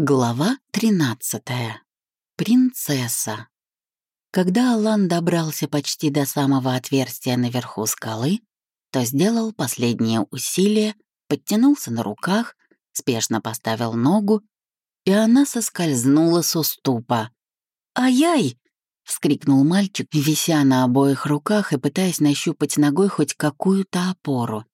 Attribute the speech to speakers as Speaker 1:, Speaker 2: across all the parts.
Speaker 1: Глава 13. Принцесса. Когда Алан добрался почти до самого отверстия наверху скалы, то сделал последнее усилие, подтянулся на руках, спешно поставил ногу, и она соскользнула с уступа. «Ай-яй!» — вскрикнул мальчик, вися на обоих руках и пытаясь нащупать ногой хоть какую-то опору.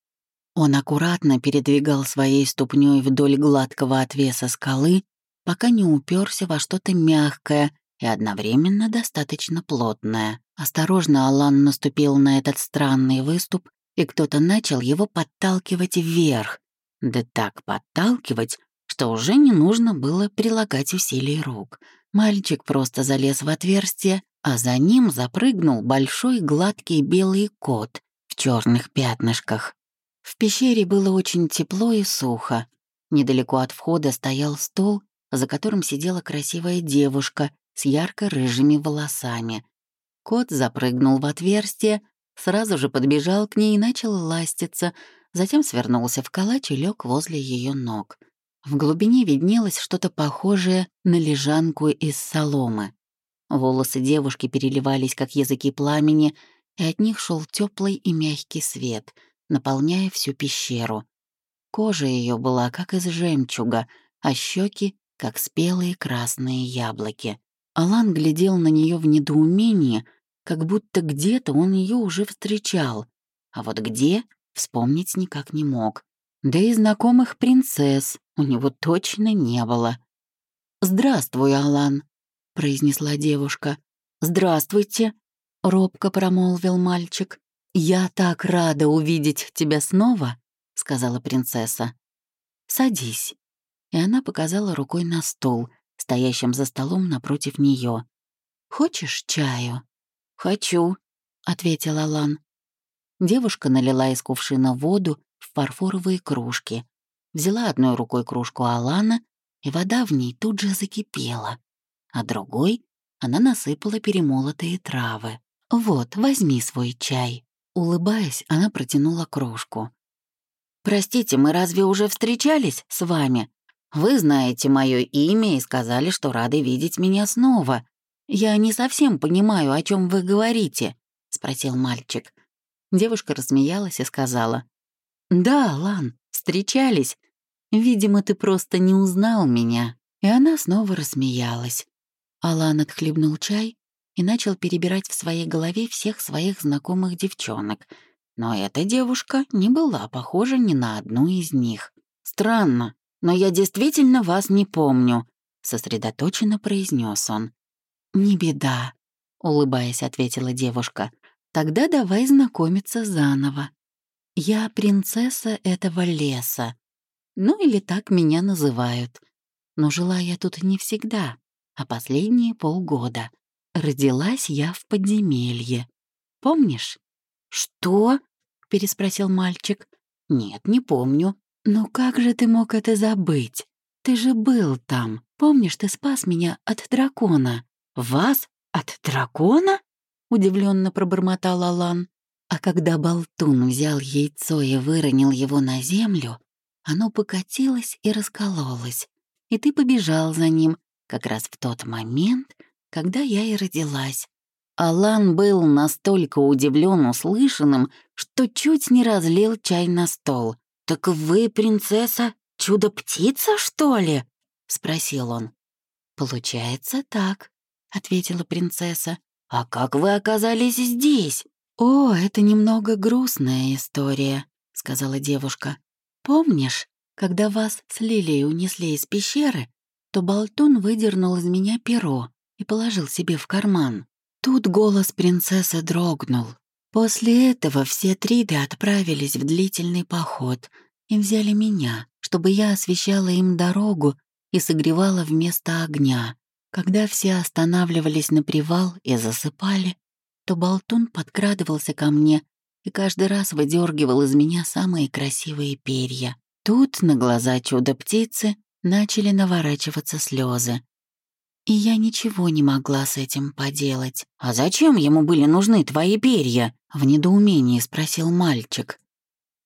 Speaker 1: Он аккуратно передвигал своей ступней вдоль гладкого отвеса скалы, пока не уперся во что-то мягкое и одновременно достаточно плотное. Осторожно Алан наступил на этот странный выступ, и кто-то начал его подталкивать вверх. Да так подталкивать, что уже не нужно было прилагать усилий рук. Мальчик просто залез в отверстие, а за ним запрыгнул большой гладкий белый кот в черных пятнышках. В пещере было очень тепло и сухо. Недалеко от входа стоял стол, за которым сидела красивая девушка с ярко-рыжими волосами. Кот запрыгнул в отверстие, сразу же подбежал к ней и начал ластиться, затем свернулся в калач и лег возле ее ног. В глубине виднелось что-то похожее на лежанку из соломы. Волосы девушки переливались, как языки пламени, и от них шел теплый и мягкий свет, наполняя всю пещеру. Кожа ее была как из жемчуга, а щеки как спелые красные яблоки. Алан глядел на нее в недоумении, как будто где-то он ее уже встречал, а вот где — вспомнить никак не мог. Да и знакомых принцесс у него точно не было. «Здравствуй, Алан», — произнесла девушка. «Здравствуйте», — робко промолвил мальчик. «Я так рада увидеть тебя снова», — сказала принцесса. «Садись» и она показала рукой на стол, стоящим за столом напротив нее. «Хочешь чаю?» «Хочу», — ответил Алан. Девушка налила из кувшина воду в фарфоровые кружки, взяла одной рукой кружку Алана, и вода в ней тут же закипела, а другой она насыпала перемолотые травы. «Вот, возьми свой чай». Улыбаясь, она протянула кружку. «Простите, мы разве уже встречались с вами?» Вы знаете мое имя и сказали, что рады видеть меня снова. Я не совсем понимаю, о чем вы говорите», — спросил мальчик. Девушка рассмеялась и сказала. «Да, Лан, встречались. Видимо, ты просто не узнал меня». И она снова рассмеялась. Алан отхлебнул чай и начал перебирать в своей голове всех своих знакомых девчонок. Но эта девушка не была похожа ни на одну из них. Странно, но я действительно вас не помню», — сосредоточенно произнес он. «Не беда», — улыбаясь, ответила девушка. «Тогда давай знакомиться заново. Я принцесса этого леса. Ну или так меня называют. Но жила я тут не всегда, а последние полгода. Родилась я в подземелье. Помнишь?» «Что?» — переспросил мальчик. «Нет, не помню. «Ну как же ты мог это забыть? Ты же был там. Помнишь, ты спас меня от дракона?» «Вас? От дракона?» — удивленно пробормотал Алан. А когда болтун взял яйцо и выронил его на землю, оно покатилось и раскололось. И ты побежал за ним как раз в тот момент, когда я и родилась. Алан был настолько удивлен услышанным, что чуть не разлил чай на стол. «Так вы, принцесса, чудо-птица, что ли?» — спросил он. «Получается так», — ответила принцесса. «А как вы оказались здесь?» «О, это немного грустная история», — сказала девушка. «Помнишь, когда вас с Лилией унесли из пещеры, то Болтун выдернул из меня перо и положил себе в карман. Тут голос принцессы дрогнул, После этого все триды отправились в длительный поход и взяли меня, чтобы я освещала им дорогу и согревала вместо огня. Когда все останавливались на привал и засыпали, то болтун подкрадывался ко мне и каждый раз выдергивал из меня самые красивые перья. Тут на глаза чудо-птицы начали наворачиваться слезы. И я ничего не могла с этим поделать. «А зачем ему были нужны твои перья?» — в недоумении спросил мальчик.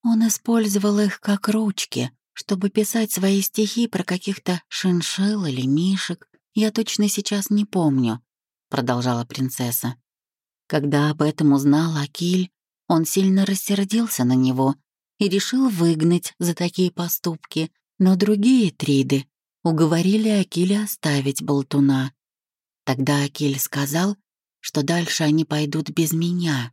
Speaker 1: Он использовал их как ручки, чтобы писать свои стихи про каких-то шиншил или мишек. Я точно сейчас не помню», — продолжала принцесса. Когда об этом узнал Акиль, он сильно рассердился на него и решил выгнать за такие поступки, но другие триды уговорили Акиля оставить болтуна. Тогда Акиль сказал, что дальше они пойдут без меня,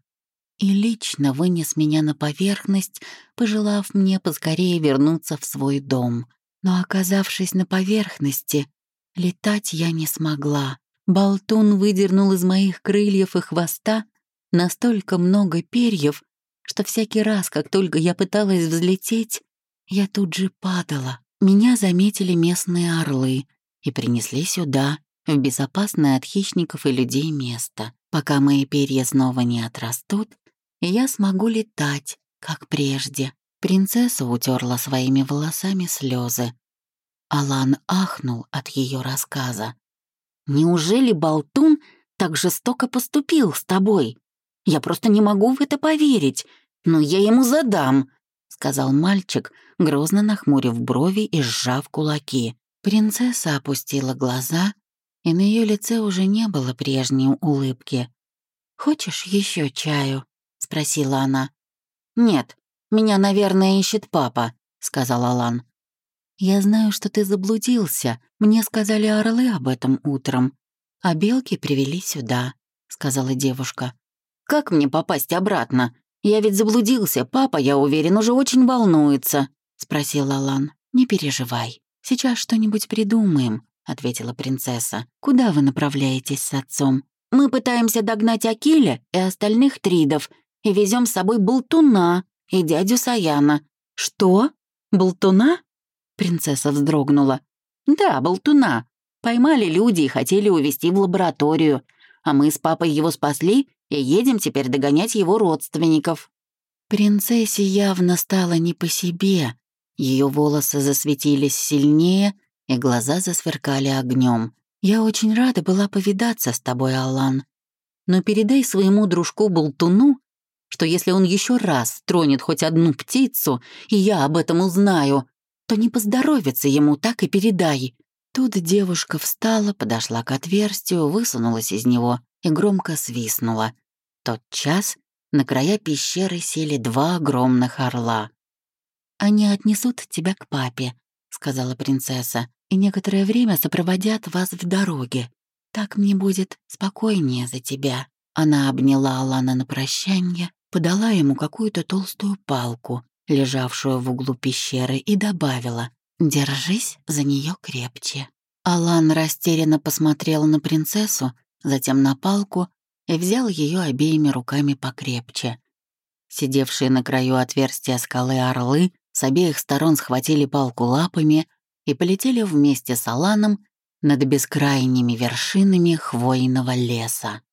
Speaker 1: и лично вынес меня на поверхность, пожелав мне поскорее вернуться в свой дом. Но, оказавшись на поверхности, летать я не смогла. Болтун выдернул из моих крыльев и хвоста настолько много перьев, что всякий раз, как только я пыталась взлететь, я тут же падала. Меня заметили местные орлы и принесли сюда, в безопасное от хищников и людей место. Пока мои перья снова не отрастут, и я смогу летать, как прежде. Принцесса утерла своими волосами слезы. Алан ахнул от ее рассказа. «Неужели Болтун так жестоко поступил с тобой? Я просто не могу в это поверить, но я ему задам», — сказал мальчик, грозно нахмурив брови и сжав кулаки. Принцесса опустила глаза, и на ее лице уже не было прежней улыбки. «Хочешь еще чаю?» — спросила она. «Нет, меня, наверное, ищет папа», — сказал Алан. «Я знаю, что ты заблудился. Мне сказали орлы об этом утром. А белки привели сюда», — сказала девушка. «Как мне попасть обратно? Я ведь заблудился. Папа, я уверен, уже очень волнуется», — спросил Алан. «Не переживай. Сейчас что-нибудь придумаем», — ответила принцесса. «Куда вы направляетесь с отцом?» «Мы пытаемся догнать Акиля и остальных тридов и везем с собой болтуна и дядю Саяна». «Что? Болтуна?» Принцесса вздрогнула. «Да, болтуна. Поймали люди и хотели увезти в лабораторию, а мы с папой его спасли и едем теперь догонять его родственников». Принцессе явно стало не по себе. Ее волосы засветились сильнее, и глаза засверкали огнем. «Я очень рада была повидаться с тобой, Алан. Но передай своему дружку-болтуну, что если он еще раз тронет хоть одну птицу, и я об этом узнаю, то не поздоровится ему, так и передай». Тут девушка встала, подошла к отверстию, высунулась из него и громко свистнула. Тот час на края пещеры сели два огромных орла. «Они отнесут тебя к папе», — сказала принцесса, «и некоторое время сопроводят вас в дороге. Так мне будет спокойнее за тебя». Она обняла Алана на прощанье, подала ему какую-то толстую палку, лежавшую в углу пещеры, и добавила «Держись за нее крепче». Алан растерянно посмотрел на принцессу, затем на палку и взял ее обеими руками покрепче. Сидевшие на краю отверстия скалы орлы с обеих сторон схватили палку лапами и полетели вместе с Аланом над бескрайними вершинами хвойного леса.